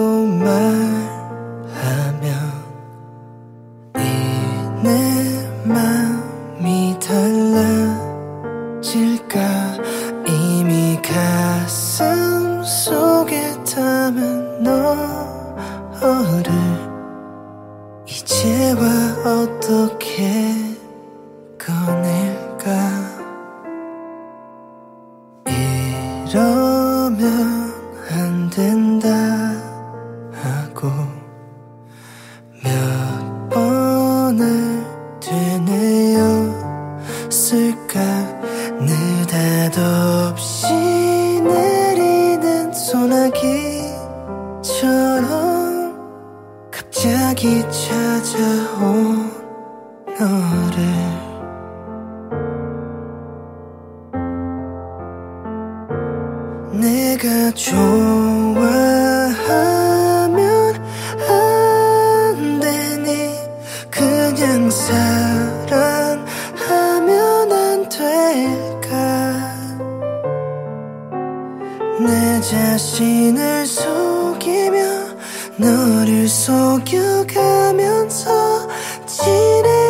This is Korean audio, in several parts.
고 말하면 이내 맘이 달라질까? 이미 가슴 속에 담은 너를 이제와 어떻게 꺼낼까? 이런 나를 내가 좋아하면 안 되니 그냥 사랑하면 안 될까? 내 자신을 속이며 너를 속여가면서 지내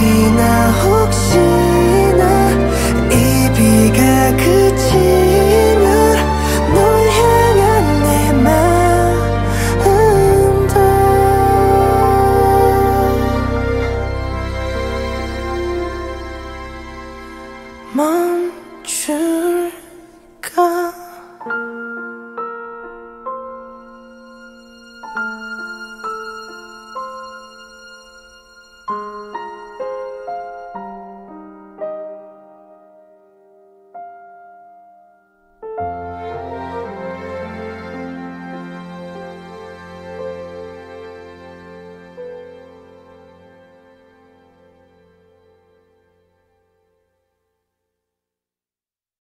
비나 혹시나 이 비가 그치면 널 향한 내 마음도 멈출까?